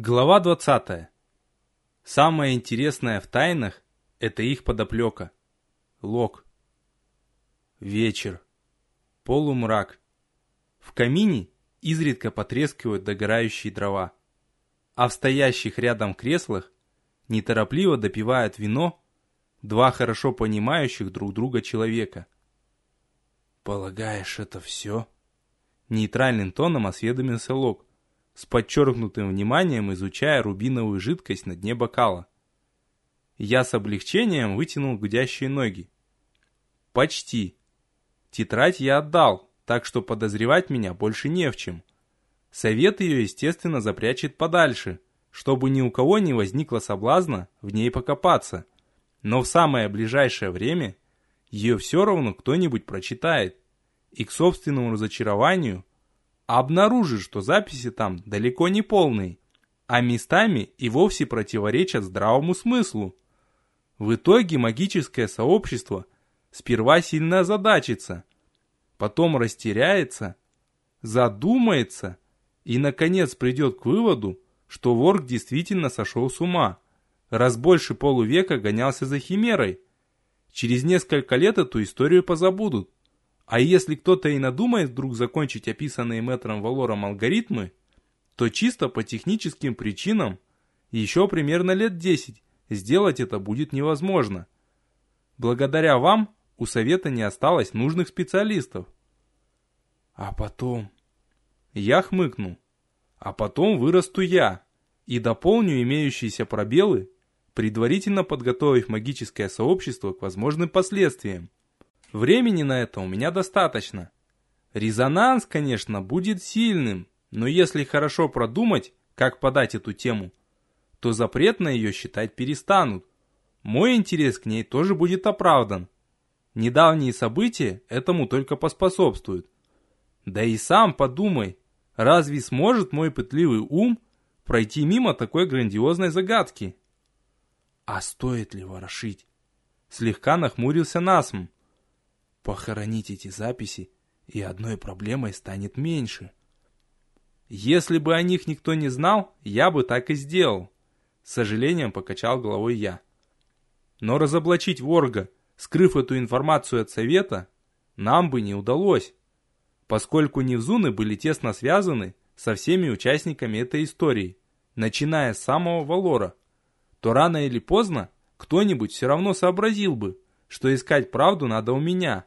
Глава 20. Самое интересное в тайнах – это их подоплека. Лог. Вечер. Полумрак. В камине изредка потрескивают догорающие дрова. А в стоящих рядом креслах неторопливо допивают вино два хорошо понимающих друг друга человека. «Полагаешь, это все?» Нейтральным тоном осведомился Лог с подчеркнутым вниманием изучая рубиновую жидкость на дне бокала. Я с облегчением вытянул гудящие ноги. Почти. Тетрадь я отдал, так что подозревать меня больше не в чем. Совет ее, естественно, запрячет подальше, чтобы ни у кого не возникло соблазна в ней покопаться. Но в самое ближайшее время ее все равно кто-нибудь прочитает. И к собственному разочарованию обнаружит, что записи там далеко не полные, а местами и вовсе противоречат здравому смыслу. В итоге магическое сообщество сперва сильно озадачится, потом растеряется, задумается и, наконец, придет к выводу, что Ворк действительно сошел с ума, раз больше полувека гонялся за Химерой. Через несколько лет эту историю позабудут. А если кто-то и надумает вдруг закончить описанные мэтром Валором алгоритмы, то чисто по техническим причинам еще примерно лет 10 сделать это будет невозможно. Благодаря вам у совета не осталось нужных специалистов. А потом... Я хмыкнул. А потом вырасту я и дополню имеющиеся пробелы, предварительно подготовив магическое сообщество к возможным последствиям. Времени на это у меня достаточно. Резонанс, конечно, будет сильным, но если хорошо продумать, как подать эту тему, то запрет на ее считать перестанут. Мой интерес к ней тоже будет оправдан. Недавние события этому только поспособствуют. Да и сам подумай, разве сможет мой пытливый ум пройти мимо такой грандиозной загадки? А стоит ли ворошить? Слегка нахмурился Насм. Похоронить эти записи, и одной проблемой станет меньше. Если бы о них никто не знал, я бы так и сделал. С сожалением покачал головой я. Но разоблачить Ворга, скрыв эту информацию от совета, нам бы не удалось, поскольку Невзуны были тесно связаны со всеми участниками этой истории, начиная с самого Валора, то рано или поздно кто-нибудь все равно сообразил бы, что искать правду надо у меня,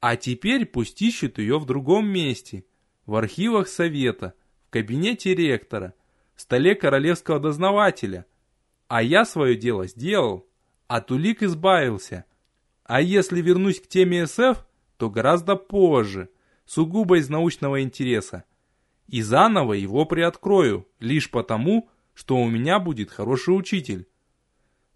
а теперь пусть ищут ее в другом месте, в архивах совета, в кабинете ректора, в столе королевского дознавателя. А я свое дело сделал, от улик избавился. А если вернусь к теме СФ, то гораздо позже, сугубо из научного интереса. И заново его приоткрою, лишь потому, что у меня будет хороший учитель.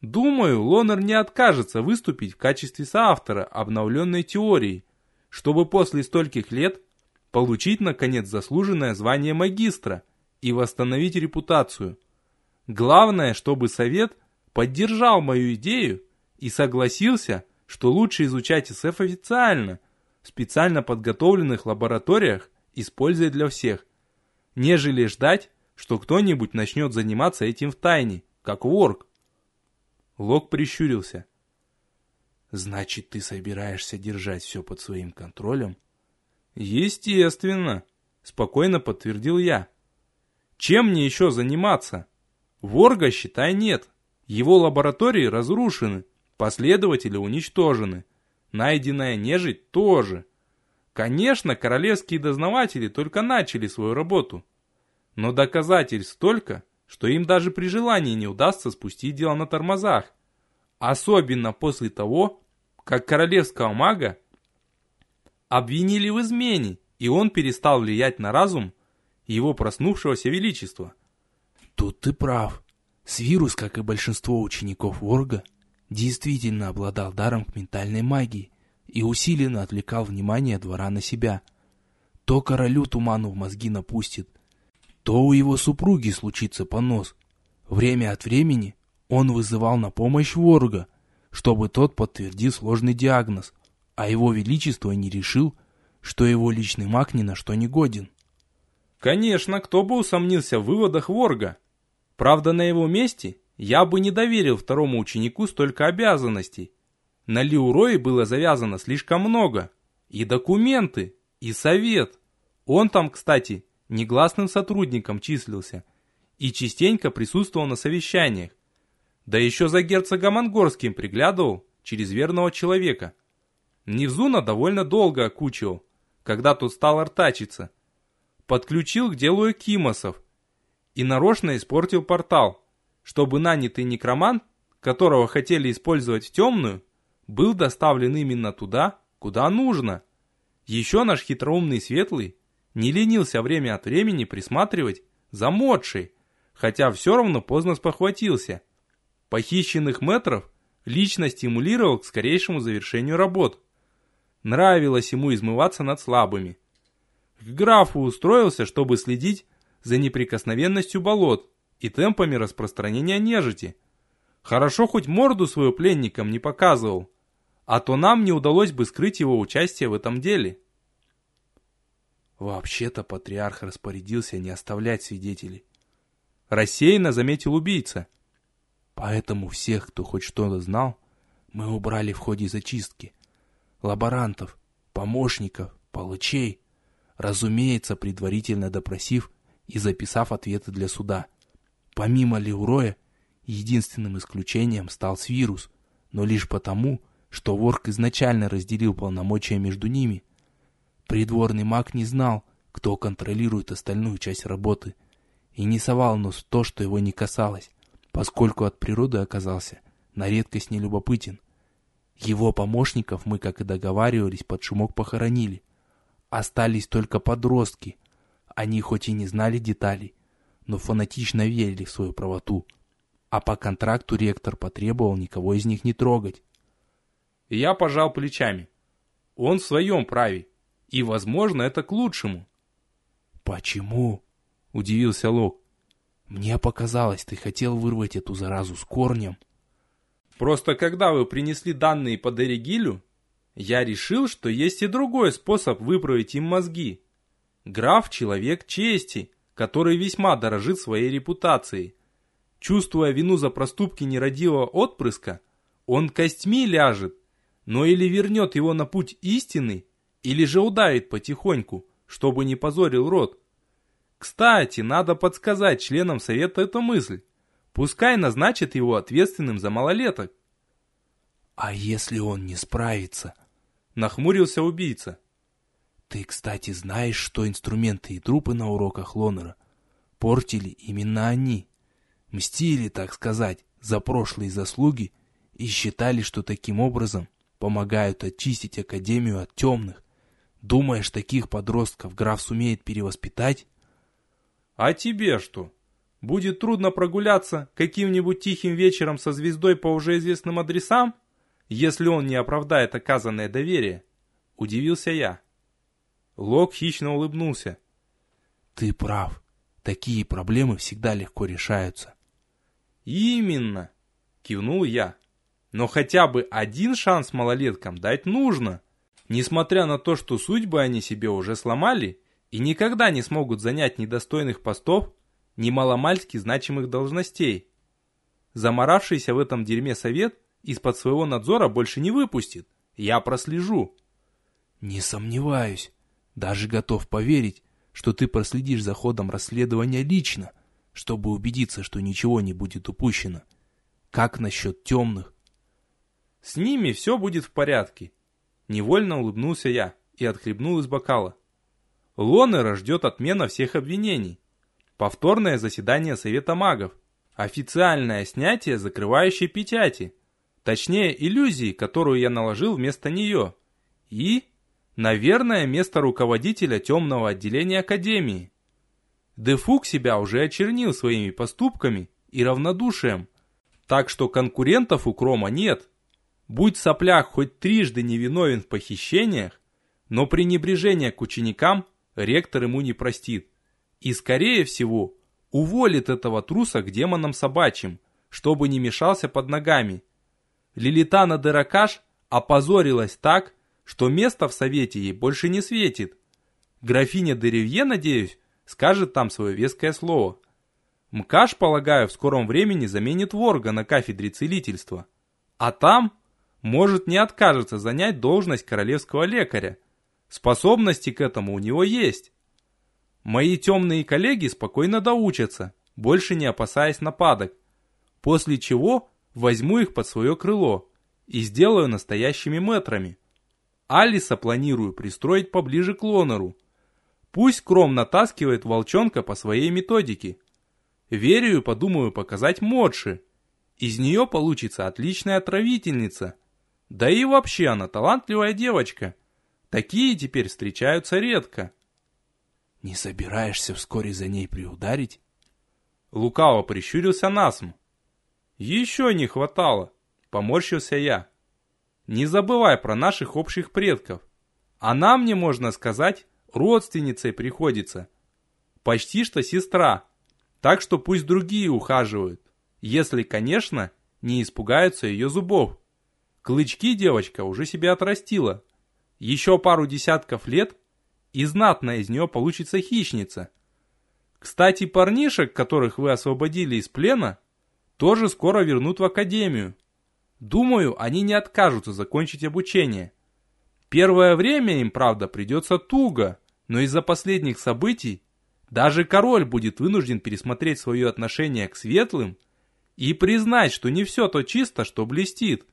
Думаю, Лонер не откажется выступить в качестве соавтора обновленной теории – чтобы после стольких лет получить, наконец, заслуженное звание магистра и восстановить репутацию. Главное, чтобы совет поддержал мою идею и согласился, что лучше изучать СФ официально, в специально подготовленных лабораториях, используя для всех, нежели ждать, что кто-нибудь начнет заниматься этим в тайне, как ворк. Лок прищурился. Значит, ты собираешься держать все под своим контролем? Естественно, спокойно подтвердил я. Чем мне еще заниматься? Ворга, считай, нет. Его лаборатории разрушены, последователи уничтожены. Найденная нежить тоже. Конечно, королевские дознаватели только начали свою работу. Но доказательств столько, что им даже при желании не удастся спустить дело на тормозах. Особенно после того, как королевского мага, обвинили в измене, и он перестал влиять на разум его проснувшегося величества. Тут ты прав. Свирус, как и большинство учеников Ворга, действительно обладал даром к ментальной магии и усиленно отвлекал внимание двора на себя. То королю туману в мозги напустит, то у его супруги случится понос. Время от времени он вызывал на помощь Ворга, чтобы тот подтвердил сложный диагноз, а его величество не решил, что его личный маг ни на что не годен. Конечно, кто бы усомнился в выводах Ворга. Правда, на его месте я бы не доверил второму ученику столько обязанностей. На Лиурое было завязано слишком много. И документы, и совет. Он там, кстати, негласным сотрудником числился и частенько присутствовал на совещаниях. Да еще за герцогом Ангорским приглядывал через верного человека. Невзуна довольно долго окучивал, когда тот стал артачиться. Подключил к делу Экимосов и нарочно испортил портал, чтобы нанятый некромант, которого хотели использовать в темную, был доставлен именно туда, куда нужно. Еще наш хитроумный Светлый не ленился время от времени присматривать за модшей, хотя все равно поздно спохватился. Похищенных метров лично стимулировал к скорейшему завершению работ. Нравилось ему измываться над слабыми. К графу устроился, чтобы следить за неприкосновенностью болот и темпами распространения нежити. Хорошо хоть морду свою пленникам не показывал, а то нам не удалось бы скрыть его участие в этом деле. Вообще-то патриарх распорядился не оставлять свидетелей. Рассеянно заметил убийца. Поэтому всех, кто хоть что-то знал, мы убрали в ходе зачистки. Лаборантов, помощников, палачей, разумеется, предварительно допросив и записав ответы для суда. Помимо Леуроя, единственным исключением стал Свирус, но лишь потому, что Ворк изначально разделил полномочия между ними. Придворный маг не знал, кто контролирует остальную часть работы, и не совал нос в то, что его не касалось, поскольку от природы оказался на редкость нелюбопытен. Его помощников мы, как и договаривались, под шумок похоронили. Остались только подростки. Они хоть и не знали деталей, но фанатично верили в свою правоту. А по контракту ректор потребовал никого из них не трогать. Я пожал плечами. Он в своем праве. И, возможно, это к лучшему. «Почему?» — удивился Лок. «Мне показалось, ты хотел вырвать эту заразу с корнем». «Просто когда вы принесли данные по Дерегилю, я решил, что есть и другой способ выправить им мозги. Граф — человек чести, который весьма дорожит своей репутацией. Чувствуя вину за проступки нерадивого отпрыска, он костьми ляжет, но или вернет его на путь истины, или же удавит потихоньку, чтобы не позорил род. Кстати, надо подсказать членам совета эту мысль. Пускай назначат его ответственным за малолеток. А если он не справится? Нахмурился убийца. Ты, кстати, знаешь, что инструменты и трупы на уроках Лонера портили именно они. Мстили, так сказать, за прошлые заслуги и считали, что таким образом помогают очистить Академию от темных. Думаешь, таких подростков граф сумеет перевоспитать? А тебе что? Будет трудно прогуляться каким-нибудь тихим вечером со звездой по уже известным адресам, если он не оправдает оказанное доверие? Удивился я. Лок хищно улыбнулся. Ты прав. Такие проблемы всегда легко решаются. Именно, кивнул я. Но хотя бы один шанс малолеткам дать нужно. Несмотря на то, что судьбы они себе уже сломали и никогда не смогут занять недостойных постов, ни маломальски значимых должностей. Заморавшийся в этом дерьме совет из-под своего надзора больше не выпустит. Я прослежу. Не сомневаюсь. Даже готов поверить, что ты проследишь за ходом расследования лично, чтобы убедиться, что ничего не будет упущено. Как насчет темных? С ними все будет в порядке. Невольно улыбнулся я и отхлебнул из бокала. Лонера ждет отмена всех обвинений. Повторное заседание Совета магов. Официальное снятие закрывающей печати. Точнее, иллюзии, которую я наложил вместо нее. И, наверное, место руководителя темного отделения Академии. Дефук себя уже очернил своими поступками и равнодушием. Так что конкурентов у Крома нет. Будь соплях хоть трижды невиновен в похищениях, но пренебрежение к ученикам ректор ему не простит. И, скорее всего, уволит этого труса к демонам собачьим, чтобы не мешался под ногами. Лилитана Деракаш опозорилась так, что место в совете ей больше не светит. Графиня Деревье, надеюсь, скажет там свое веское слово. Мкаш, полагаю, в скором времени заменит Ворга на кафедре целительства. А там, может, не откажется занять должность королевского лекаря. Способности к этому у него есть. Мои темные коллеги спокойно доучатся, больше не опасаясь нападок. После чего возьму их под свое крыло и сделаю настоящими мэтрами. Алиса планирую пристроить поближе к Лонору. Пусть Кром натаскивает волчонка по своей методике. Верю и подумаю показать Модши. Из нее получится отличная отравительница. Да и вообще она талантливая девочка. Такие теперь встречаются редко. Не собираешься вскоре за ней приударить? Лукаво прищурился Насм. Еще не хватало, поморщился я. Не забывай про наших общих предков. Она мне, можно сказать, родственницей приходится. Почти что сестра. Так что пусть другие ухаживают. Если, конечно, не испугаются ее зубов. Клычки девочка уже себе отрастила. Еще пару десятков лет и знатная из нее получится хищница. Кстати, парнишек, которых вы освободили из плена, тоже скоро вернут в академию. Думаю, они не откажутся закончить обучение. Первое время им, правда, придется туго, но из-за последних событий даже король будет вынужден пересмотреть свое отношение к светлым и признать, что не все то чисто, что блестит.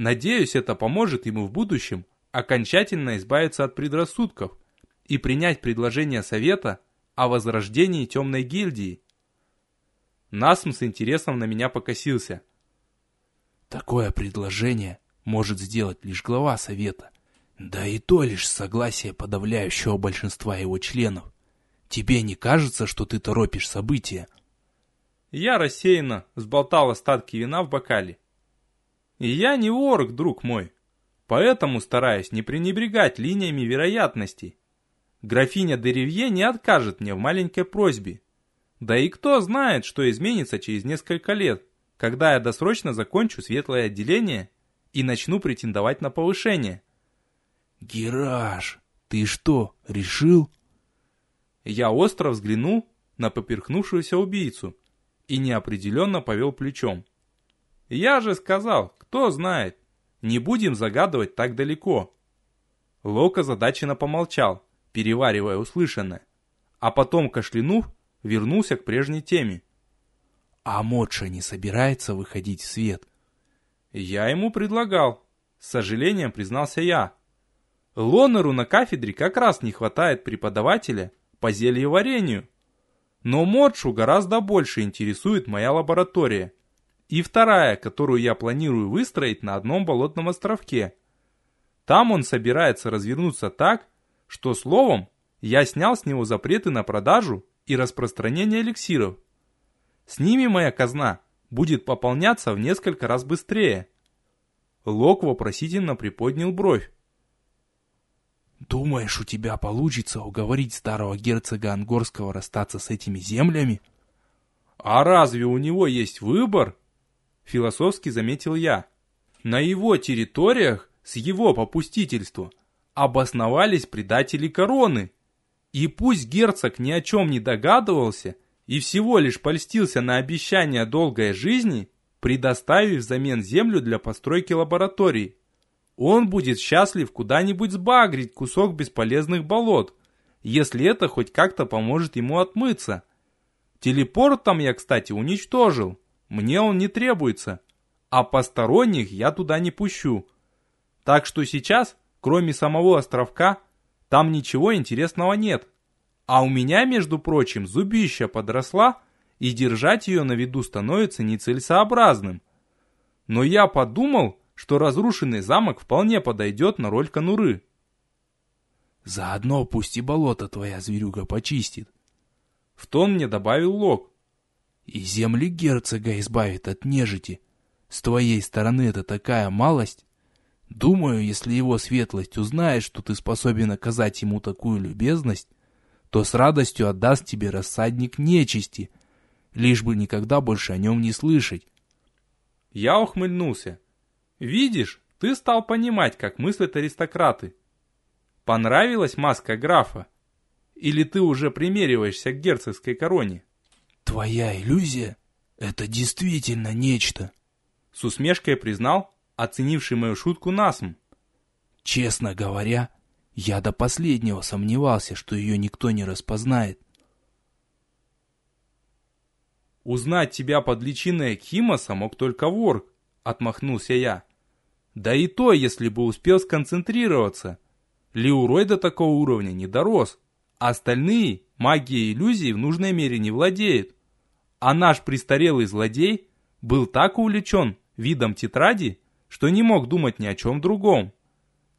Надеюсь, это поможет ему в будущем окончательно избавиться от предрассудков и принять предложение совета о возрождении темной гильдии. Насм с интересом на меня покосился. Такое предложение может сделать лишь глава совета, да и то лишь согласие подавляющего большинства его членов. Тебе не кажется, что ты торопишь события? Я рассеянно сболтал остатки вина в бокале. И я не ворог, друг мой. Поэтому стараюсь не пренебрегать линиями вероятностей. Графиня Деревье не откажет мне в маленькой просьбе. Да и кто знает, что изменится через несколько лет, когда я досрочно закончу светлое отделение и начну претендовать на повышение. Гераш, ты что, решил? Я остро взглянул на поперхнувшуюся убийцу и неопределенно повел плечом. Я же сказал, кто знает. Не будем загадывать так далеко. Лока задаченно помолчал, переваривая услышанное, а потом, кашлянув, вернулся к прежней теме. А Модша не собирается выходить в свет? Я ему предлагал. С сожалением признался я. Лонеру на кафедре как раз не хватает преподавателя по зельеварению. Но Модшу гораздо больше интересует моя лаборатория и вторая, которую я планирую выстроить на одном болотном островке. Там он собирается развернуться так, что словом я снял с него запреты на продажу и распространение эликсиров. С ними моя казна будет пополняться в несколько раз быстрее. Лок вопросительно приподнял бровь. «Думаешь, у тебя получится уговорить старого герцога Ангорского расстаться с этими землями?» «А разве у него есть выбор?» Философски заметил я. На его территориях с его попустительства обосновались предатели короны. И пусть герцог ни о чем не догадывался и всего лишь польстился на обещание долгой жизни, предоставив взамен землю для постройки лабораторий, он будет счастлив куда-нибудь сбагрить кусок бесполезных болот, если это хоть как-то поможет ему отмыться. Телепорт там я, кстати, уничтожил. Мне он не требуется, а посторонних я туда не пущу. Так что сейчас, кроме самого островка, там ничего интересного нет. А у меня, между прочим, зубища подросла, и держать ее на виду становится нецелесообразным. Но я подумал, что разрушенный замок вполне подойдет на роль конуры. Заодно пусть и болото твоя зверюга почистит. В тон мне добавил Лок и земли герцога избавит от нежити. С твоей стороны это такая малость. Думаю, если его светлость узнает, что ты способен оказать ему такую любезность, то с радостью отдаст тебе рассадник нечисти, лишь бы никогда больше о нем не слышать. Я ухмыльнулся. Видишь, ты стал понимать, как мыслят аристократы. Понравилась маска графа? Или ты уже примериваешься к герцогской короне? Твоя иллюзия — это действительно нечто. С усмешкой признал, оценивший мою шутку Насм. Честно говоря, я до последнего сомневался, что ее никто не распознает. Узнать тебя под личиной Кимоса мог только Ворк, отмахнулся я. Да и то, если бы успел сконцентрироваться. Леурой до такого уровня не дорос, а остальные магией иллюзий в нужной мере не владеют. А наш престарелый злодей был так увлечен видом тетради, что не мог думать ни о чем другом.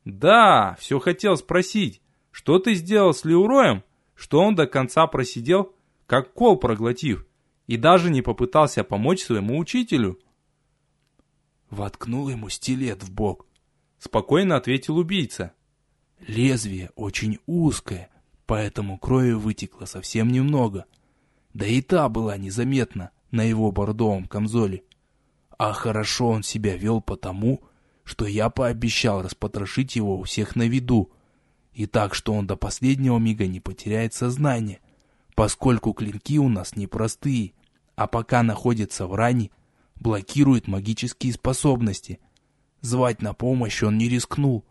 Да, все хотел спросить, что ты сделал с Леуроем, что он до конца просидел, как кол проглотив, и даже не попытался помочь своему учителю. Воткнул ему стилет в бок. Спокойно ответил убийца. Лезвие очень узкое, поэтому крови вытекло совсем немного. Да и та была незаметна на его бордовом камзоле. А хорошо он себя вел потому, что я пообещал распотрошить его у всех на виду, и так, что он до последнего мига не потеряет сознание, поскольку клинки у нас непростые, а пока находится в ране, блокирует магические способности. Звать на помощь он не рискнул,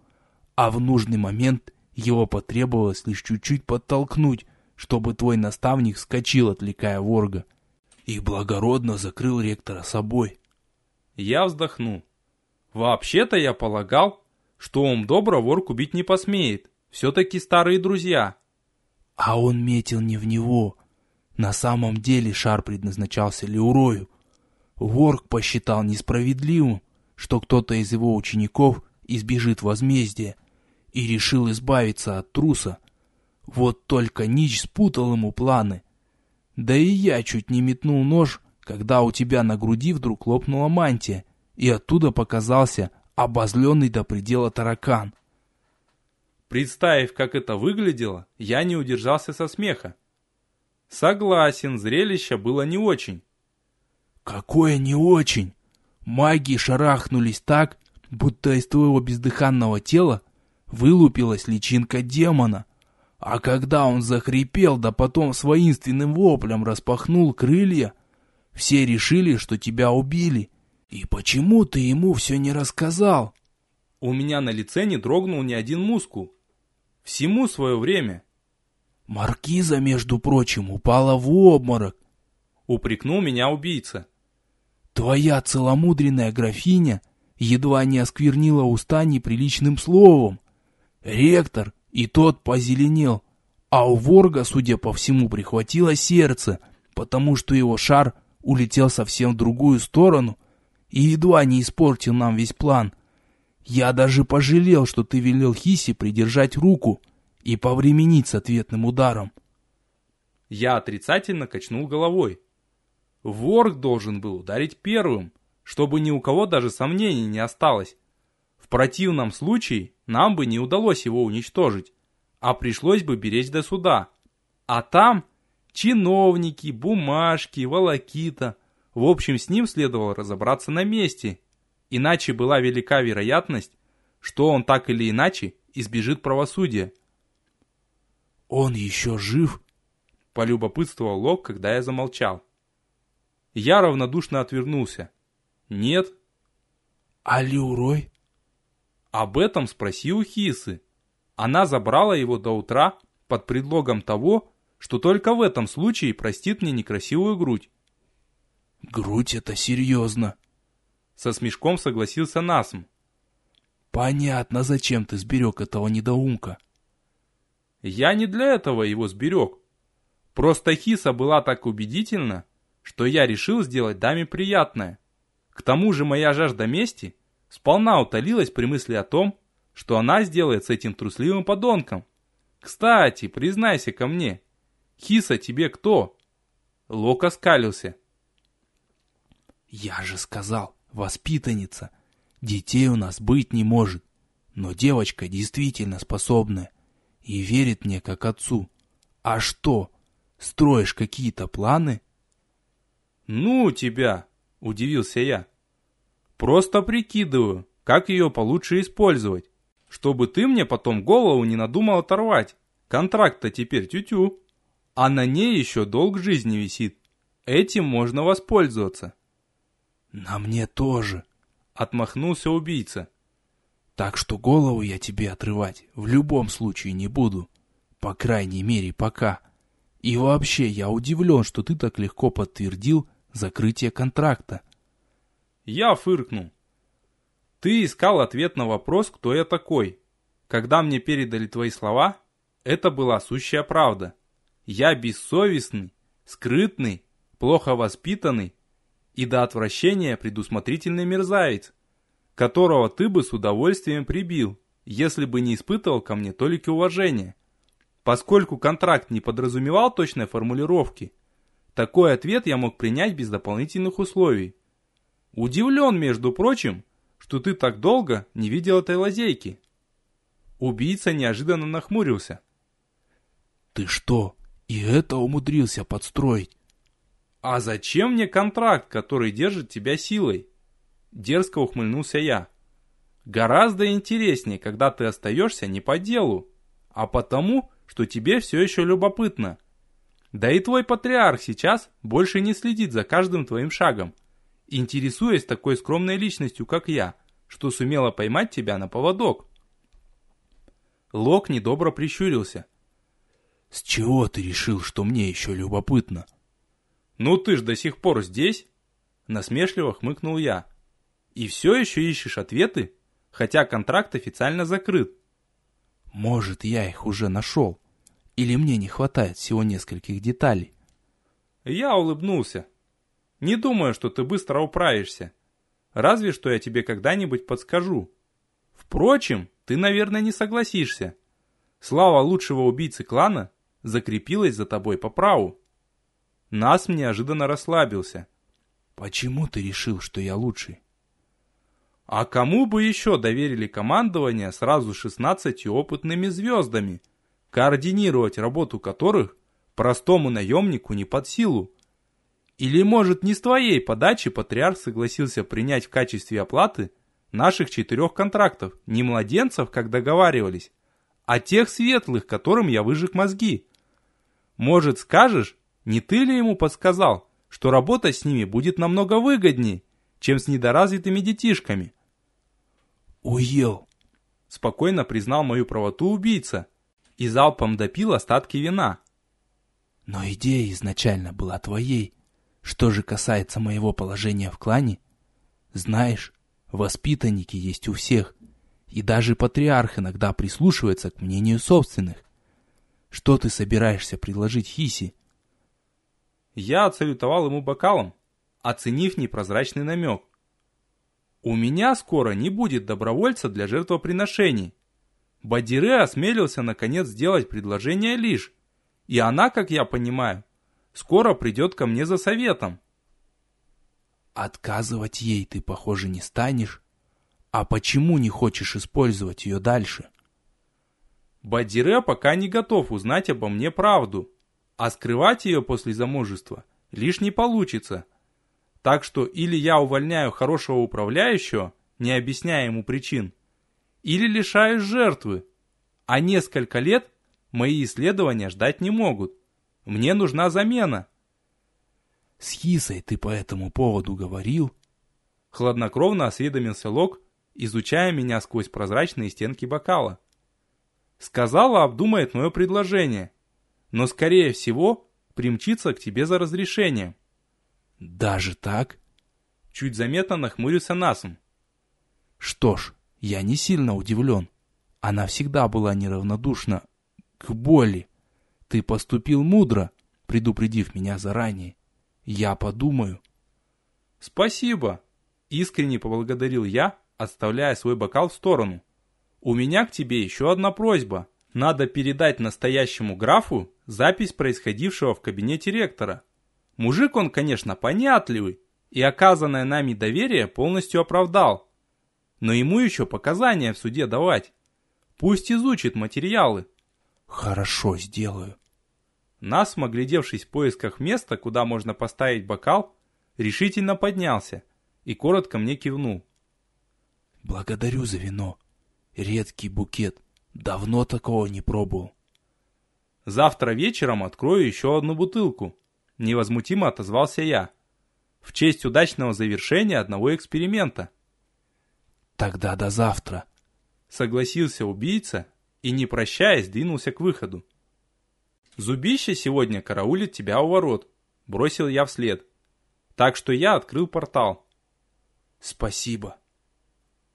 а в нужный момент его потребовалось лишь чуть-чуть подтолкнуть, чтобы твой наставник вскочил, отвлекая ворга, и благородно закрыл ректора собой. Я вздохнул. Вообще-то я полагал, что ум добро ворк убить не посмеет. Все-таки старые друзья. А он метил не в него. На самом деле шар предназначался Леурою. Ворк посчитал несправедливым, что кто-то из его учеников избежит возмездия, и решил избавиться от труса. Вот только Нич спутал ему планы. Да и я чуть не метнул нож, когда у тебя на груди вдруг лопнула мантия, и оттуда показался обозленный до предела таракан. Представив, как это выглядело, я не удержался со смеха. Согласен, зрелище было не очень. Какое не очень? Маги шарахнулись так, будто из твоего бездыханного тела вылупилась личинка демона. А когда он захрипел, да потом с воинственным воплем распахнул крылья, все решили, что тебя убили. И почему ты ему все не рассказал? У меня на лице не дрогнул ни один мускул. Всему свое время. Маркиза, между прочим, упала в обморок. Упрекнул меня убийца. Твоя целомудренная графиня едва не осквернила уста неприличным словом. Ректор и тот позеленел, а у Ворга, судя по всему, прихватило сердце, потому что его шар улетел совсем в другую сторону и едва не испортил нам весь план. Я даже пожалел, что ты велел Хиси придержать руку и повременить с ответным ударом. Я отрицательно качнул головой. Ворг должен был ударить первым, чтобы ни у кого даже сомнений не осталось. В противном случае нам бы не удалось его уничтожить, а пришлось бы беречь до суда. А там чиновники, бумажки, волокита. В общем, с ним следовало разобраться на месте. Иначе была велика вероятность, что он так или иначе избежит правосудия. «Он еще жив?» – полюбопытствовал Лок, когда я замолчал. Я равнодушно отвернулся. «Нет». «А Леурой?» Об этом спросил Хисы. Она забрала его до утра под предлогом того, что только в этом случае простит мне некрасивую грудь. «Грудь — это серьезно!» Со смешком согласился Насм. «Понятно, зачем ты сберег этого недоумка». «Я не для этого его сберег. Просто Хиса была так убедительна, что я решил сделать даме приятное. К тому же моя жажда мести сполна утолилась при мысли о том, что она сделает с этим трусливым подонком. Кстати, признайся ко мне, Хиса тебе кто?» Лока скалился. «Я же сказал, воспитанница. Детей у нас быть не может. Но девочка действительно способная и верит мне как отцу. А что, строишь какие-то планы?» «Ну тебя!» – удивился я. «Просто прикидываю, как ее получше использовать, чтобы ты мне потом голову не надумал оторвать. Контракт-то теперь тю-тю, а на ней еще долг жизни висит. Этим можно воспользоваться. На мне тоже, отмахнулся убийца. Так что голову я тебе отрывать в любом случае не буду. По крайней мере, пока. И вообще, я удивлен, что ты так легко подтвердил закрытие контракта. Я фыркнул. Ты искал ответ на вопрос, кто я такой. Когда мне передали твои слова, это была сущая правда. Я бессовестный, скрытный, плохо воспитанный и до отвращения предусмотрительный мерзавец, которого ты бы с удовольствием прибил, если бы не испытывал ко мне толики уважения. Поскольку контракт не подразумевал точной формулировки, такой ответ я мог принять без дополнительных условий. Удивлен, между прочим, что ты так долго не видел этой лазейки. Убийца неожиданно нахмурился. Ты что, и это умудрился подстроить? А зачем мне контракт, который держит тебя силой? Дерзко ухмыльнулся я. Гораздо интереснее, когда ты остаешься не по делу, а потому, что тебе все еще любопытно. Да и твой патриарх сейчас больше не следит за каждым твоим шагом, интересуясь такой скромной личностью, как я, что сумела поймать тебя на поводок. Лок недобро прищурился. «С чего ты решил, что мне еще любопытно?» «Ну ты ж до сих пор здесь?» Насмешливо хмыкнул я. «И все еще ищешь ответы, хотя контракт официально закрыт?» «Может, я их уже нашел? Или мне не хватает всего нескольких деталей?» Я улыбнулся. «Не думаю, что ты быстро управишься. Разве что я тебе когда-нибудь подскажу. Впрочем, ты, наверное, не согласишься. Слава лучшего убийцы клана закрепилась за тобой по праву. Нас неожиданно расслабился. Почему ты решил, что я лучший? А кому бы еще доверили командование сразу 16 опытными звездами, координировать работу которых простому наемнику не под силу? Или, может, не с твоей подачи патриарх согласился принять в качестве оплаты наших четырех контрактов, не младенцев, как договаривались, а тех светлых, которым я выжег мозги? Может, скажешь, не ты ли ему подсказал, что работать с ними будет намного выгоднее, чем с недоразвитыми детишками? Уел, спокойно признал мою правоту убийца и залпом допил остатки вина. Но идея изначально была твоей. Что же касается моего положения в клане, знаешь, воспитанники есть у всех, и даже патриарх иногда прислушивается к мнению собственных. Что ты собираешься предложить Хиси? Я отсалютовал ему бокалом, оценив непрозрачный намек. У меня скоро не будет добровольца для жертвоприношений. Бадире осмелился наконец сделать предложение лишь, и она, как я понимаю, скоро придет ко мне за советом. Отказывать ей ты, похоже, не станешь. А почему не хочешь использовать ее дальше? Бадире пока не готов узнать обо мне правду, а скрывать ее после замужества лишь не получится. Так что или я увольняю хорошего управляющего, не объясняя ему причин, или лишаюсь жертвы, а несколько лет мои исследования ждать не могут. Мне нужна замена. С Хисой ты по этому поводу говорил? Хладнокровно осведомился Лок, изучая меня сквозь прозрачные стенки бокала. Сказала, обдумает мое предложение, но, скорее всего, примчится к тебе за разрешением. Даже так? Чуть заметно нахмурился Насом. Что ж, я не сильно удивлен. Она всегда была неравнодушна к боли. Ты поступил мудро, предупредив меня заранее. Я подумаю. Спасибо, искренне поблагодарил я, отставляя свой бокал в сторону. У меня к тебе еще одна просьба. Надо передать настоящему графу запись происходившего в кабинете ректора. Мужик он, конечно, понятливый, и оказанное нами доверие полностью оправдал. Но ему еще показания в суде давать. Пусть изучит материалы. Хорошо, сделаю. Нас, оглядевшись в поисках места, куда можно поставить бокал, решительно поднялся и коротко мне кивнул. «Благодарю за вино. Редкий букет. Давно такого не пробовал». «Завтра вечером открою еще одну бутылку. Невозмутимо отозвался я. В честь удачного завершения одного эксперимента. Тогда до завтра. Согласился убийца и, не прощаясь, двинулся к выходу. «Зубище сегодня караулит тебя у ворот», — бросил я вслед. Так что я открыл портал. «Спасибо».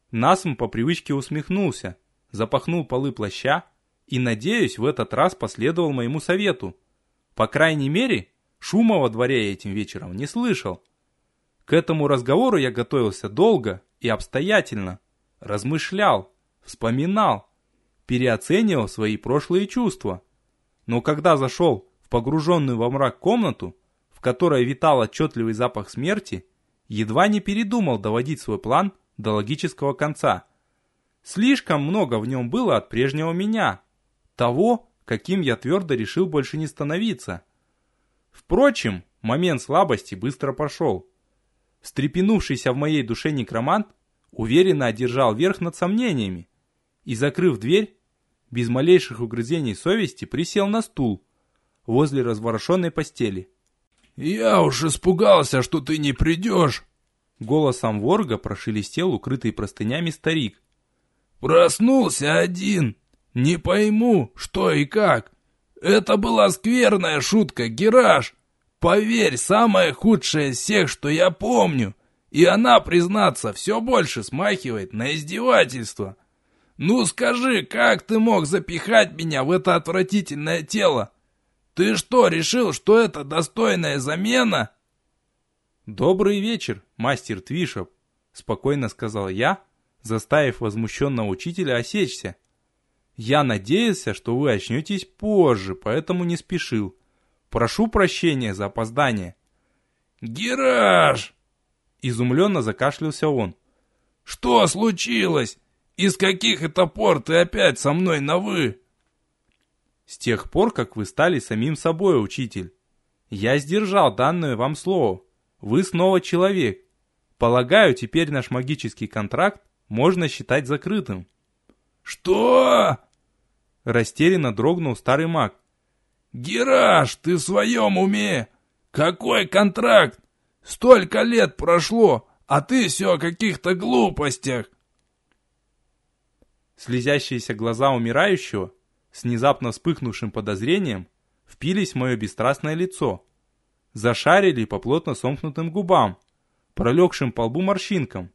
Насм по привычке усмехнулся, запахнул полы плаща и, надеюсь, в этот раз последовал моему совету. По крайней мере, шума во дворе этим вечером не слышал. К этому разговору я готовился долго и обстоятельно, размышлял, вспоминал, переоценивал свои прошлые чувства. Но когда зашел в погруженную во мрак комнату, в которой витал отчетливый запах смерти, едва не передумал доводить свой план до логического конца. Слишком много в нем было от прежнего меня, того, каким я твердо решил больше не становиться. Впрочем, момент слабости быстро прошел. Встрепенувшийся в моей душе некромант уверенно одержал верх над сомнениями и, закрыв дверь, без малейших угрызений совести присел на стул возле разворошенной постели. «Я уж испугался, что ты не придешь!» Голосом ворга прошелестел укрытый простынями старик. «Проснулся один! Не пойму, что и как! Это была скверная шутка, Гераж! Поверь, самая худшая из всех, что я помню! И она, признаться, все больше смахивает на издевательство!» «Ну скажи, как ты мог запихать меня в это отвратительное тело? Ты что, решил, что это достойная замена?» «Добрый вечер, мастер Твишоп», — спокойно сказал я, заставив возмущенного учителя осечься. «Я надеялся, что вы очнетесь позже, поэтому не спешил. Прошу прощения за опоздание». «Гераж!» — изумленно закашлялся он. «Что случилось? И с каких это пор ты опять со мной на «вы»?» «С тех пор, как вы стали самим собой, учитель. Я сдержал данное вам слово. Вы снова человек. Полагаю, теперь наш магический контракт можно считать закрытым». «Что?» Растерянно дрогнул старый маг. «Гераш, ты в своем уме? Какой контракт? Столько лет прошло, а ты все о каких-то глупостях. Слезящиеся глаза умирающего, с внезапно вспыхнувшим подозрением, впились в мое бесстрастное лицо. Зашарили по плотно сомкнутым губам, пролегшим по лбу морщинкам,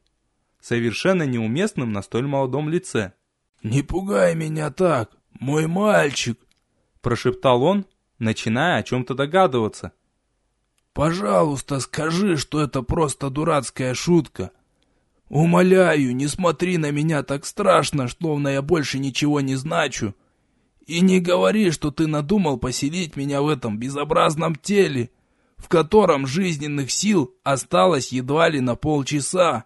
совершенно неуместным на столь молодом лице. «Не пугай меня так, мой мальчик!» Прошептал он, начиная о чем-то догадываться. «Пожалуйста, скажи, что это просто дурацкая шутка. Умоляю, не смотри на меня так страшно, словно я больше ничего не значу. И не говори, что ты надумал поселить меня в этом безобразном теле, в котором жизненных сил осталось едва ли на полчаса.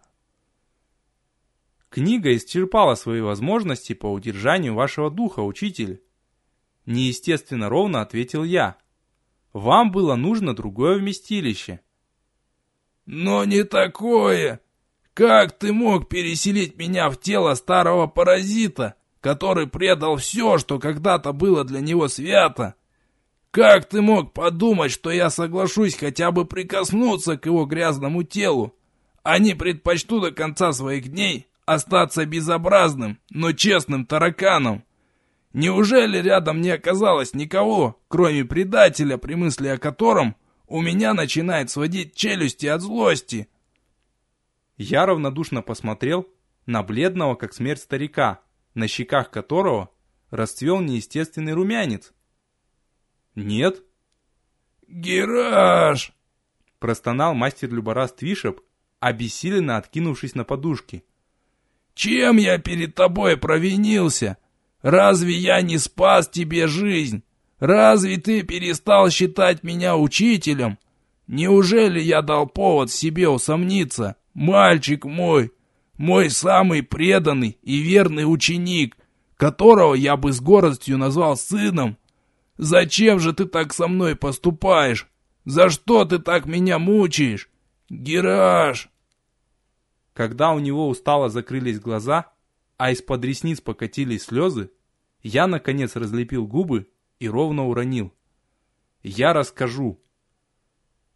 Книга исчерпала свои возможности по удержанию вашего духа, учитель. Неестественно ровно ответил я. Вам было нужно другое вместилище. Но не такое, как ты мог переселить меня в тело старого паразита, который предал все, что когда-то было для него свято? Как ты мог подумать, что я соглашусь хотя бы прикоснуться к его грязному телу, не предпочту до конца своих дней остаться безобразным, но честным тараканом? Неужели рядом не оказалось никого, кроме предателя, при мысли о котором у меня начинает сводить челюсти от злости?» Я равнодушно посмотрел на бледного, как смерть старика, на щеках которого расцвел неестественный румянец. «Нет». «Гераж!» – простонал мастер Люборас Твишеп, обессиленно откинувшись на подушки. «Чем я перед тобой провинился? Разве я не спас тебе жизнь? Разве ты перестал считать меня учителем? Неужели я дал повод себе усомниться?» Мальчик мой, мой самый преданный и верный ученик, которого я бы с гордостью назвал сыном. Зачем же ты так со мной поступаешь? За что ты так меня мучаешь? Гераш!» Когда у него устало закрылись глаза, а из-под ресниц покатились слезы, я, наконец, разлепил губы и ровно уронил. «Я расскажу.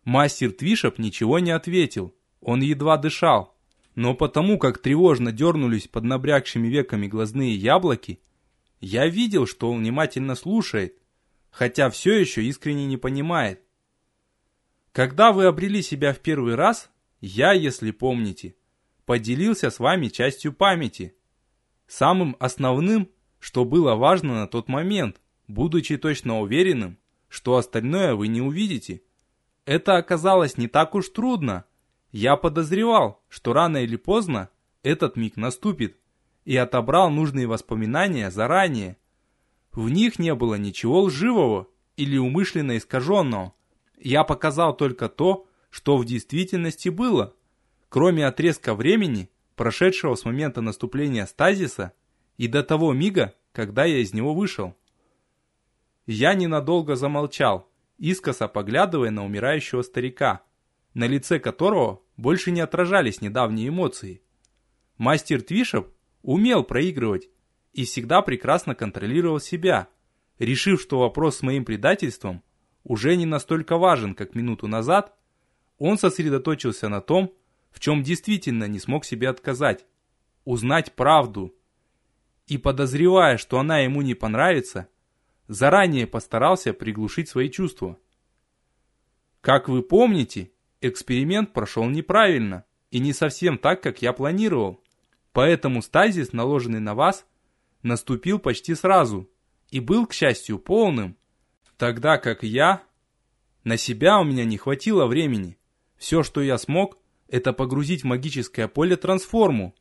Мастер Твишоп ничего не ответил, он едва дышал. Но потому как тревожно дернулись под набрякшими веками глазные яблоки, я видел, что он внимательно слушает, хотя все еще искренне не понимает. Когда вы обрели себя в первый раз, я, если помните, поделился с вами частью памяти. Самым основным, что было важно на тот момент, будучи точно уверенным, что остальное вы не увидите. Это оказалось не так уж трудно. Я подозревал, что рано или поздно этот миг наступит, и отобрал нужные воспоминания заранее. В них не было ничего лживого или умышленно искаженного. Я показал только то, что в действительности было, кроме отрезка времени, прошедшего с момента наступления стазиса и до того мига, когда я из него вышел. Я ненадолго замолчал, искоса поглядывая на умирающего старика, на лице которого больше не отражались недавние эмоции. Мастер Твишев умел проигрывать и всегда прекрасно контролировал себя, решив, что вопрос с моим предательством уже не настолько важен, как минуту назад, он сосредоточился на том, в чем действительно не смог себе отказать – узнать правду. И подозревая, что она ему не понравится – заранее постарался приглушить свои чувства. Как вы помните, эксперимент прошел неправильно и не совсем так, как я планировал. Поэтому стазис, наложенный на вас, наступил почти сразу и был, к счастью, полным. Тогда как я... На себя у меня не хватило времени. Все, что я смог, это погрузить в магическое поле трансформу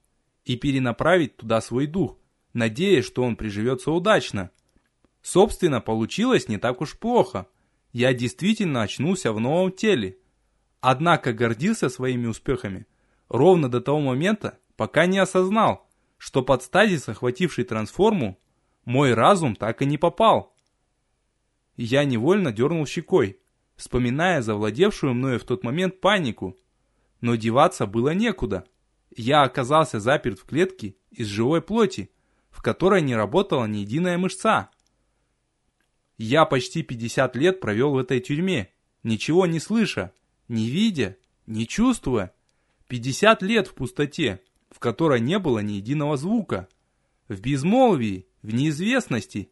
и перенаправить туда свой дух, надеясь, что он приживется удачно. Собственно, получилось не так уж плохо. Я действительно очнулся в новом теле. Однако гордился своими успехами ровно до того момента, пока не осознал, что под стазис, охвативший трансформу, мой разум так и не попал. Я невольно дернул щекой, вспоминая завладевшую мною в тот момент панику. Но деваться было некуда. Я оказался заперт в клетке из живой плоти, в которой не работала ни единая мышца. Я почти 50 лет провел в этой тюрьме, ничего не слыша, не видя, не чувствуя. 50 лет в пустоте, в которой не было ни единого звука. В безмолвии, в неизвестности,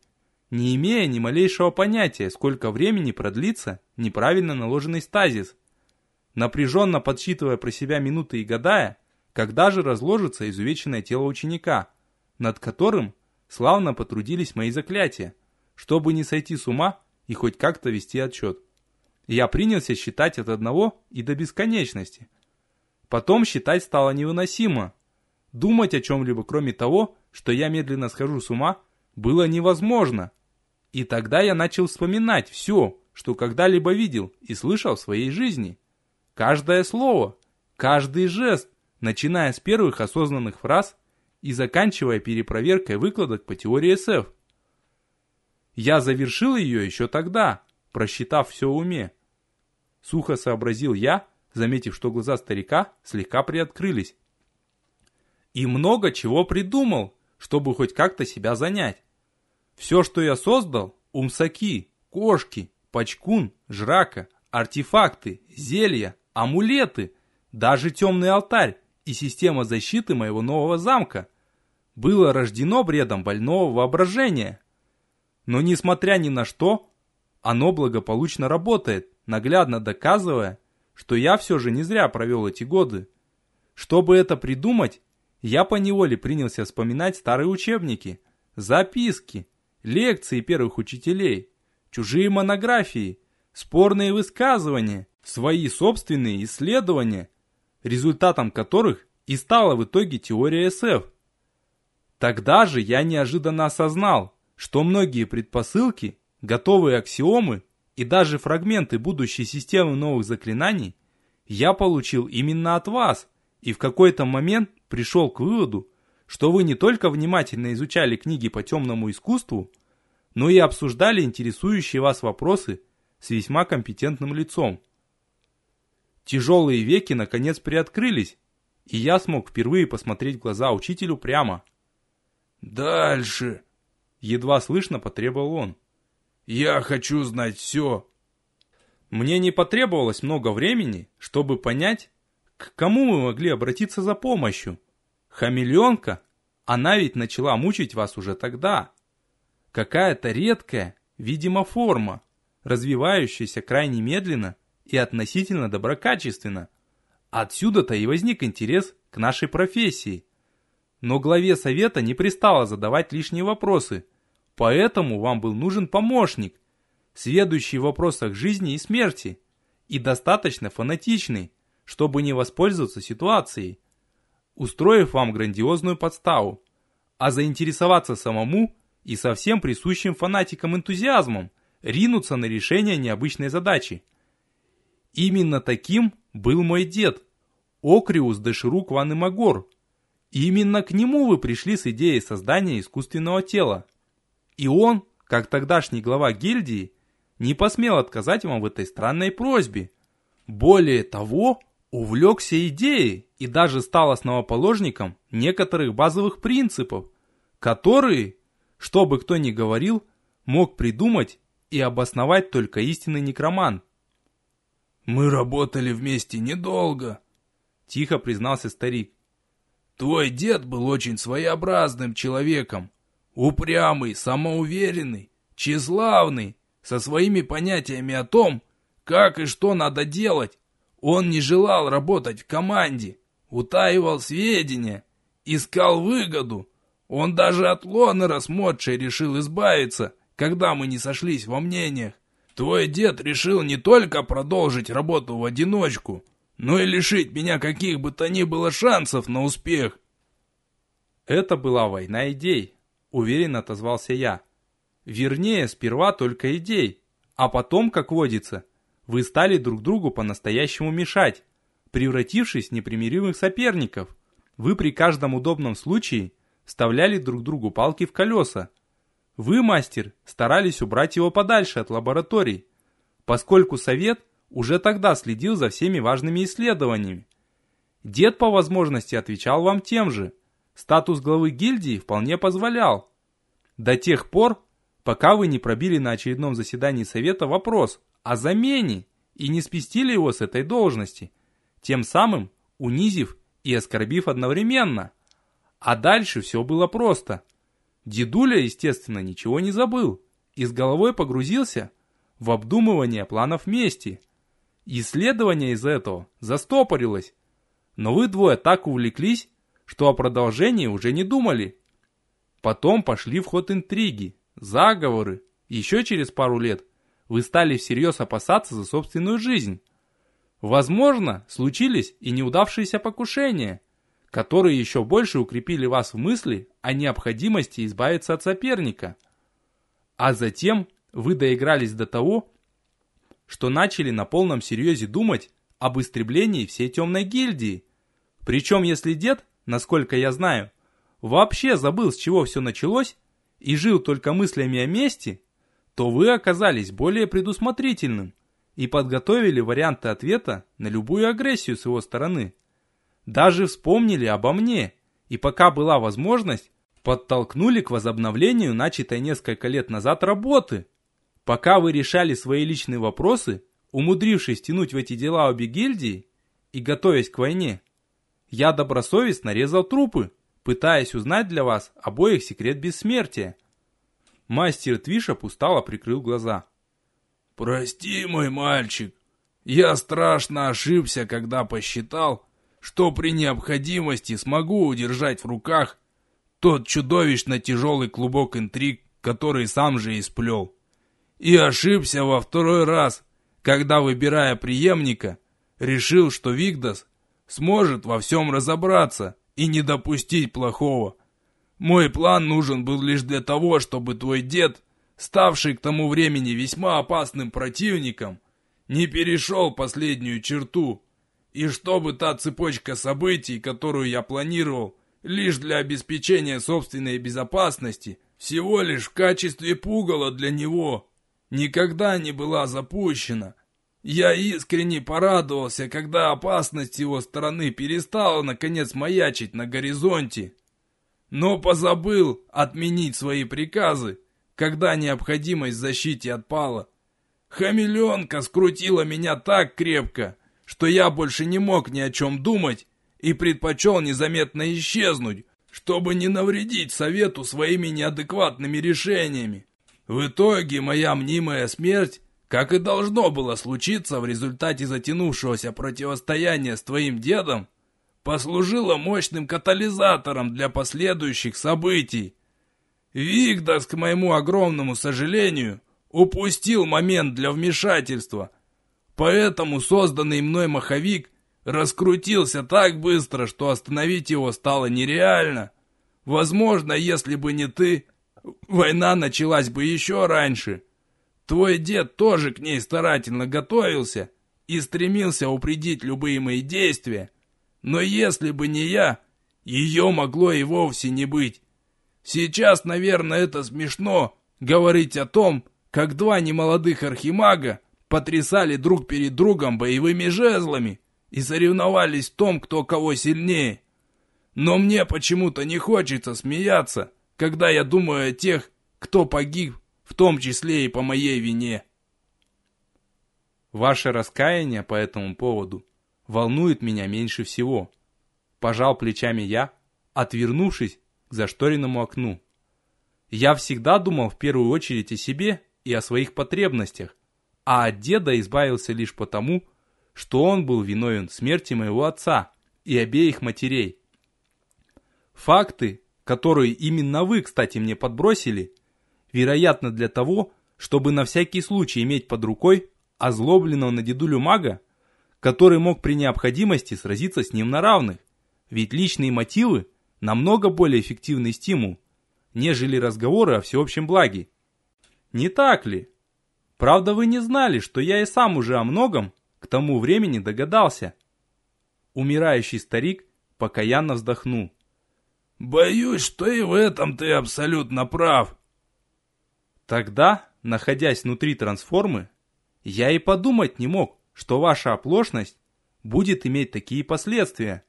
не имея ни малейшего понятия, сколько времени продлится неправильно наложенный стазис. Напряженно подсчитывая про себя минуты и гадая, когда же разложится изувеченное тело ученика, над которым славно потрудились мои заклятия чтобы не сойти с ума и хоть как-то вести отчет. Я принялся считать от одного и до бесконечности. Потом считать стало невыносимо. Думать о чем-либо кроме того, что я медленно схожу с ума, было невозможно. И тогда я начал вспоминать все, что когда-либо видел и слышал в своей жизни. Каждое слово, каждый жест, начиная с первых осознанных фраз и заканчивая перепроверкой выкладок по теории СФ. Я завершил ее еще тогда, просчитав все в уме. Сухо сообразил я, заметив, что глаза старика слегка приоткрылись. И много чего придумал, чтобы хоть как-то себя занять. Все, что я создал, умсаки, кошки, пачкун, жрака, артефакты, зелья, амулеты, даже темный алтарь и система защиты моего нового замка, было рождено бредом больного воображения. Но несмотря ни на что, оно благополучно работает, наглядно доказывая, что я все же не зря провел эти годы. Чтобы это придумать, я поневоле принялся вспоминать старые учебники, записки, лекции первых учителей, чужие монографии, спорные высказывания, свои собственные исследования, результатом которых и стала в итоге теория СФ. Тогда же я неожиданно осознал, что многие предпосылки, готовые аксиомы и даже фрагменты будущей системы новых заклинаний я получил именно от вас и в какой-то момент пришел к выводу, что вы не только внимательно изучали книги по темному искусству, но и обсуждали интересующие вас вопросы с весьма компетентным лицом. Тяжелые веки наконец приоткрылись, и я смог впервые посмотреть в глаза учителю прямо. «Дальше!» Едва слышно потребовал он. «Я хочу знать все!» Мне не потребовалось много времени, чтобы понять, к кому мы могли обратиться за помощью. Хамелеонка, она ведь начала мучить вас уже тогда. Какая-то редкая, видимо, форма, развивающаяся крайне медленно и относительно доброкачественно. Отсюда-то и возник интерес к нашей профессии. Но главе совета не пристало задавать лишние вопросы, поэтому вам был нужен помощник, сведущий в вопросах жизни и смерти, и достаточно фанатичный, чтобы не воспользоваться ситуацией, устроив вам грандиозную подставу, а заинтересоваться самому и совсем присущим фанатикам энтузиазмом, ринуться на решение необычной задачи. Именно таким был мой дед, Окриус Деширук Ван Имагор. Именно к нему вы пришли с идеей создания искусственного тела. И он, как тогдашний глава гильдии, не посмел отказать вам в этой странной просьбе. Более того, увлекся идеей и даже стал основоположником некоторых базовых принципов, которые, что бы кто ни говорил, мог придумать и обосновать только истинный некромант. «Мы работали вместе недолго», — тихо признался старик. «Твой дед был очень своеобразным человеком, упрямый, самоуверенный, тщеславный, со своими понятиями о том, как и что надо делать. Он не желал работать в команде, утаивал сведения, искал выгоду. Он даже от Лонера с Модшей решил избавиться, когда мы не сошлись во мнениях. Твой дед решил не только продолжить работу в одиночку, но и лишить меня каких бы то ни было шансов на успех. Это была война идей, уверенно отозвался я. Вернее, сперва только идей, а потом, как водится, вы стали друг другу по-настоящему мешать, превратившись в непримиримых соперников. Вы при каждом удобном случае вставляли друг другу палки в колеса. Вы, мастер, старались убрать его подальше от лабораторий, поскольку совет уже тогда следил за всеми важными исследованиями. Дед по возможности отвечал вам тем же. Статус главы гильдии вполне позволял. До тех пор, пока вы не пробили на очередном заседании совета вопрос о замене и не спестили его с этой должности, тем самым унизив и оскорбив одновременно. А дальше все было просто. Дедуля, естественно, ничего не забыл и с головой погрузился в обдумывание планов мести. Исследование из этого застопорилось, но вы двое так увлеклись, что о продолжении уже не думали. Потом пошли в ход интриги, заговоры. Еще через пару лет вы стали всерьез опасаться за собственную жизнь. Возможно, случились и неудавшиеся покушения, которые еще больше укрепили вас в мысли о необходимости избавиться от соперника. А затем вы доигрались до того, что начали на полном серьезе думать об истреблении всей темной гильдии. Причем, если дед, насколько я знаю, вообще забыл, с чего все началось, и жил только мыслями о мести, то вы оказались более предусмотрительным и подготовили варианты ответа на любую агрессию с его стороны. Даже вспомнили обо мне, и пока была возможность, подтолкнули к возобновлению начатой несколько лет назад работы. Пока вы решали свои личные вопросы, умудрившись тянуть в эти дела обе гильдии и готовясь к войне, я добросовестно резал трупы, пытаясь узнать для вас обоих секрет бессмертия. Мастер Твиша устало прикрыл глаза. «Прости, мой мальчик, я страшно ошибся, когда посчитал, что при необходимости смогу удержать в руках тот чудовищно тяжелый клубок интриг, который сам же и сплел. И ошибся во второй раз, когда, выбирая преемника, решил, что Вигдас сможет во всем разобраться и не допустить плохого. Мой план нужен был лишь для того, чтобы твой дед, ставший к тому времени весьма опасным противником, не перешел последнюю черту, и чтобы та цепочка событий, которую я планировал, лишь для обеспечения собственной безопасности, всего лишь в качестве пугала для него, никогда не была запущена. Я искренне порадовался, когда опасность его стороны перестала наконец маячить на горизонте. Но позабыл отменить свои приказы, когда необходимость в защите отпала. Хамелеонка скрутила меня так крепко, что я больше не мог ни о чем думать и предпочел незаметно исчезнуть, чтобы не навредить совету своими неадекватными решениями. В итоге моя мнимая смерть, как и должно было случиться в результате затянувшегося противостояния с твоим дедом, послужила мощным катализатором для последующих событий. Викдас, к моему огромному сожалению, упустил момент для вмешательства, поэтому созданный мной маховик раскрутился так быстро, что остановить его стало нереально. Возможно, если бы не ты, война началась бы еще раньше. Твой дед тоже к ней старательно готовился и стремился упредить любые мои действия, но если бы не я, ее могло и вовсе не быть. Сейчас, наверное, это смешно говорить о том, как два немолодых архимага потрясали друг перед другом боевыми жезлами и соревновались в том, кто кого сильнее. Но мне почему-то не хочется смеяться, когда я думаю о тех, кто погиб, в том числе и по моей вине. Ваше раскаяние по этому поводу волнует меня меньше всего. Пожал плечами я, отвернувшись к зашторенному окну. Я всегда думал в первую очередь о себе и о своих потребностях, а от деда избавился лишь потому, что он был виновен смерти моего отца и обеих матерей. Факты, которые именно вы, кстати, мне подбросили, вероятно для того, чтобы на всякий случай иметь под рукой озлобленного на дедулю мага, который мог при необходимости сразиться с ним на равных. Ведь личные мотивы намного более эффективный стимул, нежели разговоры о всеобщем благе. Не так ли? Правда, вы не знали, что я и сам уже о многом к тому времени догадался. Умирающий старик покаянно вздохнул. Боюсь, что и в этом ты абсолютно прав. Тогда, находясь внутри трансформы, я и подумать не мог, что ваша оплошность будет иметь такие последствия.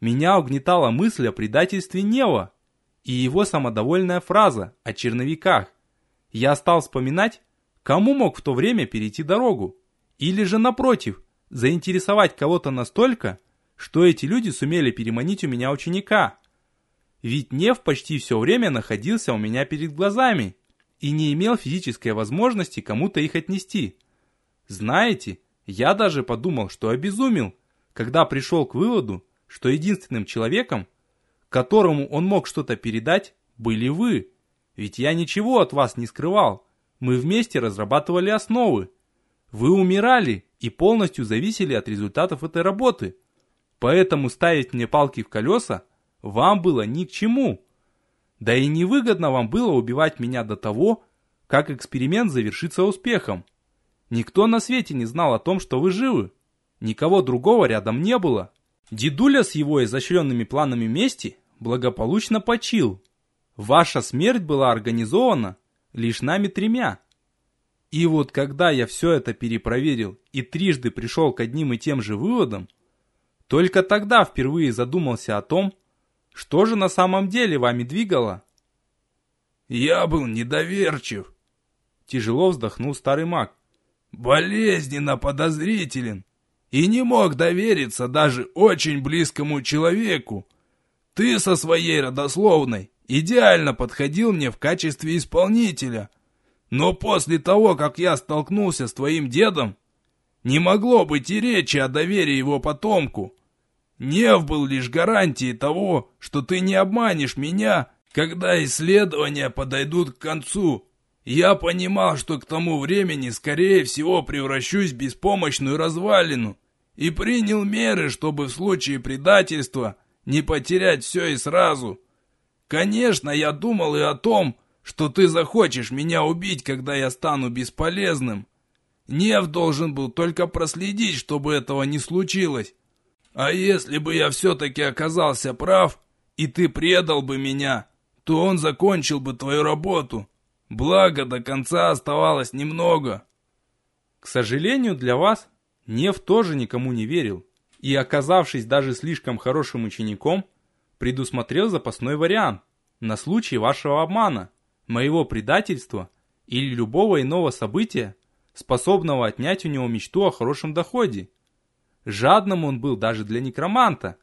Меня угнетала мысль о предательстве Нева и его самодовольная фраза о черновиках. Я стал вспоминать, кому мог в то время перейти дорогу. Или же, напротив, заинтересовать кого-то настолько, что эти люди сумели переманить у меня ученика. Ведь Нев почти все время находился у меня перед глазами и не имел физической возможности кому-то их отнести. Знаете, я даже подумал, что обезумел, когда пришел к выводу, что единственным человеком, которому он мог что-то передать, были вы. Ведь я ничего от вас не скрывал. Мы вместе разрабатывали основы. Вы умирали и полностью зависели от результатов этой работы. Поэтому ставить мне палки в колеса вам было ни к чему. Да и невыгодно вам было убивать меня до того, как эксперимент завершится успехом. Никто на свете не знал о том, что вы живы. Никого другого рядом не было. Дедуля с его изощренными планами мести благополучно почил. Ваша смерть была организована лишь нами тремя. И вот когда я все это перепроверил и трижды пришел к одним и тем же выводам, только тогда впервые задумался о том, что же на самом деле вами двигало. Я был недоверчив. Тяжело вздохнул старый маг. Болезненно подозрителен и не мог довериться даже очень близкому человеку. Ты со своей родословной идеально подходил мне в качестве исполнителя. Но после того, как я столкнулся с твоим дедом, не могло быть и речи о доверии его потомку. Нев был лишь гарантией того, что ты не обманешь меня, когда исследования подойдут к концу. Я понимал, что к тому времени, скорее всего, превращусь в беспомощную развалину, и принял меры, чтобы в случае предательства не потерять все и сразу. Конечно, я думал и о том, что ты захочешь меня убить, когда я стану бесполезным. Нев должен был только проследить, чтобы этого не случилось. А если бы я все-таки оказался прав, и ты предал бы меня, то он закончил бы твою работу. Благо, до конца оставалось немного. К сожалению для вас, Нев тоже никому не верил и, оказавшись даже слишком хорошим учеником, предусмотрел запасной вариант на случай вашего обмана, моего предательства или любого иного события, способного отнять у него мечту о хорошем доходе. Жадным он был даже для некроманта,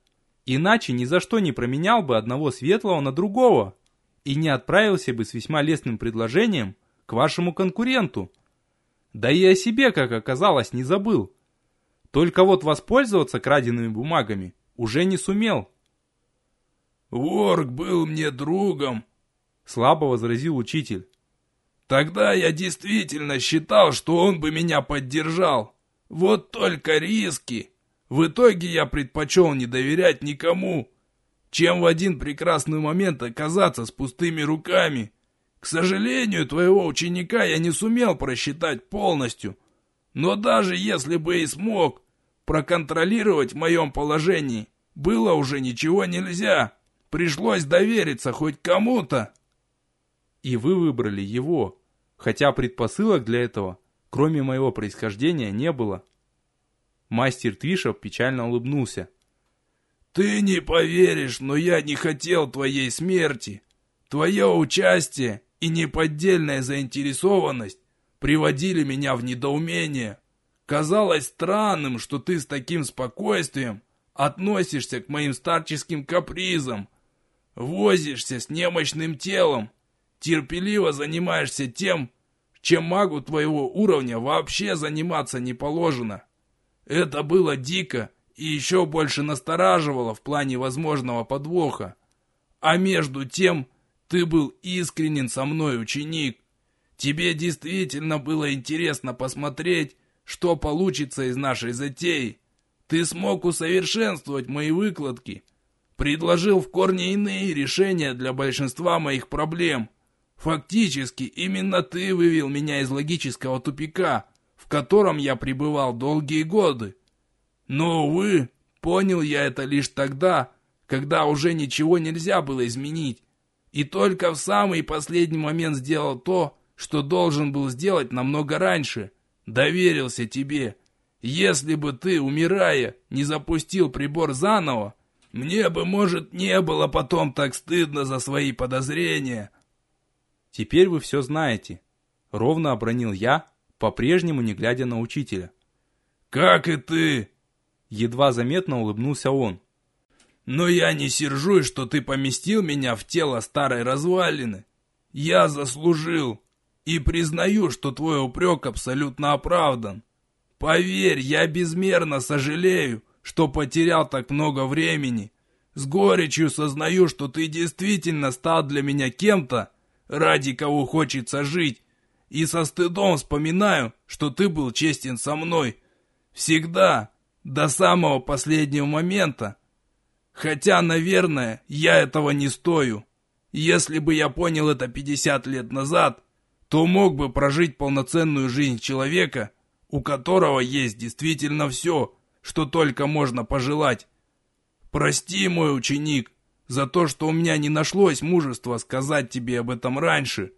иначе ни за что не променял бы одного светлого на другого и не отправился бы с весьма лестным предложением к вашему конкуренту. Да и о себе, как оказалось, не забыл. Только вот воспользоваться краденными бумагами уже не сумел. «Ворк был мне другом», — слабо возразил учитель. «Тогда я действительно считал, что он бы меня поддержал. Вот только риски. В итоге я предпочел не доверять никому, чем в один прекрасный момент оказаться с пустыми руками. К сожалению, твоего ученика я не сумел просчитать полностью. Но даже если бы и смог, проконтролировать в моем положении было уже ничего нельзя. Пришлось довериться хоть кому-то. И вы выбрали его, хотя предпосылок для этого, кроме моего происхождения, не было. Мастер Твишев печально улыбнулся. «Ты не поверишь, но я не хотел твоей смерти. Твое участие и неподдельная заинтересованность приводили меня в недоумение. Казалось странным, что ты с таким спокойствием относишься к моим старческим капризам, возишься с немощным телом, терпеливо занимаешься тем, чем магу твоего уровня вообще заниматься не положено. Это было дико и еще больше настораживало в плане возможного подвоха. А между тем, ты был искренен со мной, ученик. Тебе действительно было интересно посмотреть, что получится из нашей затеи. Ты смог усовершенствовать мои выкладки, предложил в корне иные решения для большинства моих проблем. Фактически, именно ты вывел меня из логического тупика, в котором я пребывал долгие годы. Но, увы, понял я это лишь тогда, когда уже ничего нельзя было изменить. И только в самый последний момент сделал то, что должен был сделать намного раньше. Доверился тебе. Если бы ты, умирая, не запустил прибор заново, мне бы, может, не было потом так стыдно за свои подозрения. Теперь вы все знаете. Ровно обронил я, по-прежнему не глядя на учителя. Как и ты. Едва заметно улыбнулся он. Но я не сержусь, что ты поместил меня в тело старой развалины. Я заслужил. И признаю, что твой упрек абсолютно оправдан. Поверь, я безмерно сожалею, что потерял так много времени. С горечью сознаю, что ты действительно стал для меня кем-то, ради кого хочется жить. И со стыдом вспоминаю, что ты был честен со мной. Всегда, до самого последнего момента. Хотя, наверное, я этого не стою. Если бы я понял это 50 лет назад, то мог бы прожить полноценную жизнь человека, у которого есть действительно все, что только можно пожелать. Прости, мой ученик, за то, что у меня не нашлось мужества сказать тебе об этом раньше.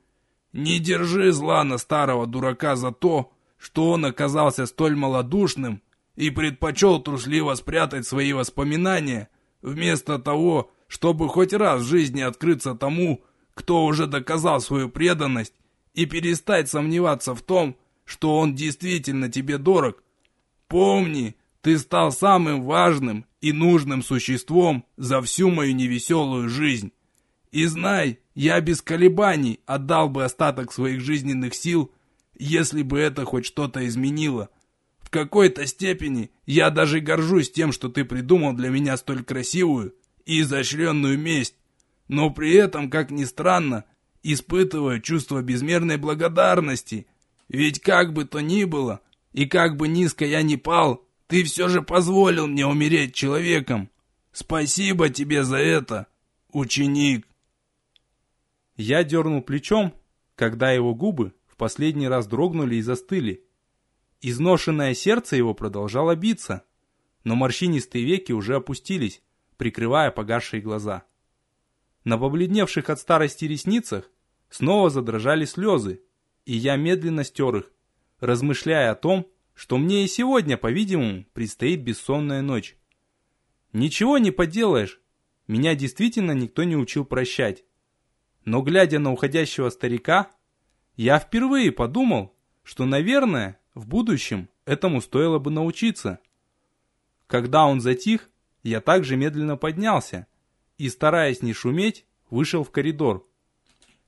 Не держи зла на старого дурака за то, что он оказался столь малодушным и предпочел трусливо спрятать свои воспоминания, вместо того, чтобы хоть раз в жизни открыться тому, кто уже доказал свою преданность и перестать сомневаться в том, что он действительно тебе дорог. Помни, ты стал самым важным и нужным существом за всю мою невеселую жизнь. И знай, я без колебаний отдал бы остаток своих жизненных сил, если бы это хоть что-то изменило. В какой-то степени я даже горжусь тем, что ты придумал для меня столь красивую и изощренную месть. Но при этом, как ни странно, испытываю чувство безмерной благодарности. Ведь как бы то ни было, и как бы низко я ни пал, ты все же позволил мне умереть человеком. Спасибо тебе за это, ученик. Я дернул плечом, когда его губы в последний раз дрогнули и застыли. Изношенное сердце его продолжало биться, но морщинистые веки уже опустились, прикрывая погасшие глаза. На побледневших от старости ресницах снова задрожали слезы, и я медленно стер их, размышляя о том, что мне и сегодня, по-видимому, предстоит бессонная ночь. Ничего не поделаешь, меня действительно никто не учил прощать. Но глядя на уходящего старика, я впервые подумал, что, наверное, В будущем этому стоило бы научиться. Когда он затих, я также медленно поднялся и, стараясь не шуметь, вышел в коридор.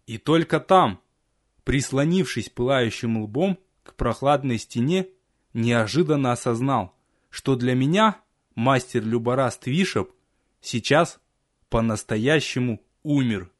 И только там, прислонившись пылающим лбом к прохладной стене, неожиданно осознал, что для меня мастер Любораст Вишеп сейчас по-настоящему умер.